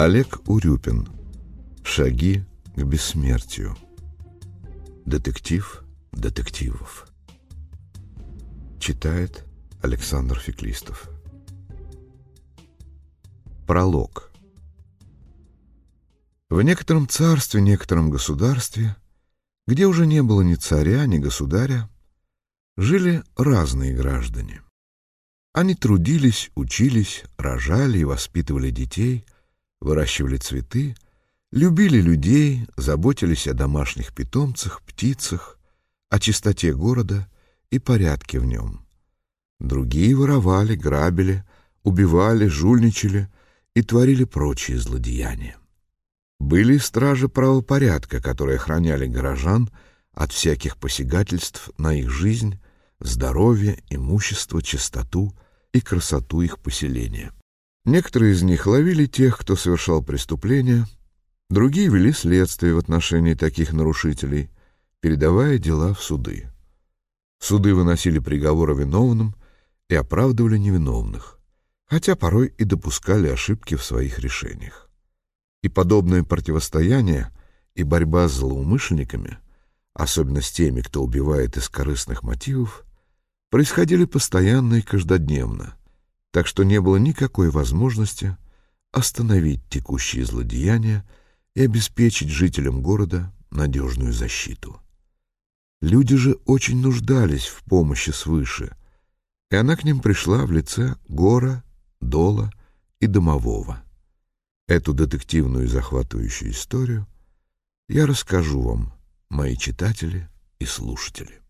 Олег Урюпин. Шаги к бессмертию. Детектив детективов. Читает Александр Феклистов. Пролог. В некотором царстве, некотором государстве, где уже не было ни царя, ни государя, жили разные граждане. Они трудились, учились, рожали и воспитывали детей, выращивали цветы, любили людей, заботились о домашних питомцах, птицах, о чистоте города и порядке в нем. Другие воровали, грабили, убивали, жульничали и творили прочие злодеяния. Были стражи правопорядка, которые охраняли горожан от всяких посягательств на их жизнь, здоровье, имущество, чистоту и красоту их поселения. Некоторые из них ловили тех, кто совершал преступления, другие вели следствие в отношении таких нарушителей, передавая дела в суды. Суды выносили приговоры виновным и оправдывали невиновных, хотя порой и допускали ошибки в своих решениях. И подобное противостояние и борьба с злоумышленниками, особенно с теми, кто убивает из корыстных мотивов, происходили постоянно и каждодневно, так что не было никакой возможности остановить текущие злодеяния и обеспечить жителям города надежную защиту. Люди же очень нуждались в помощи свыше, и она к ним пришла в лице Гора, Дола и Домового. Эту детективную и захватывающую историю я расскажу вам, мои читатели и слушатели.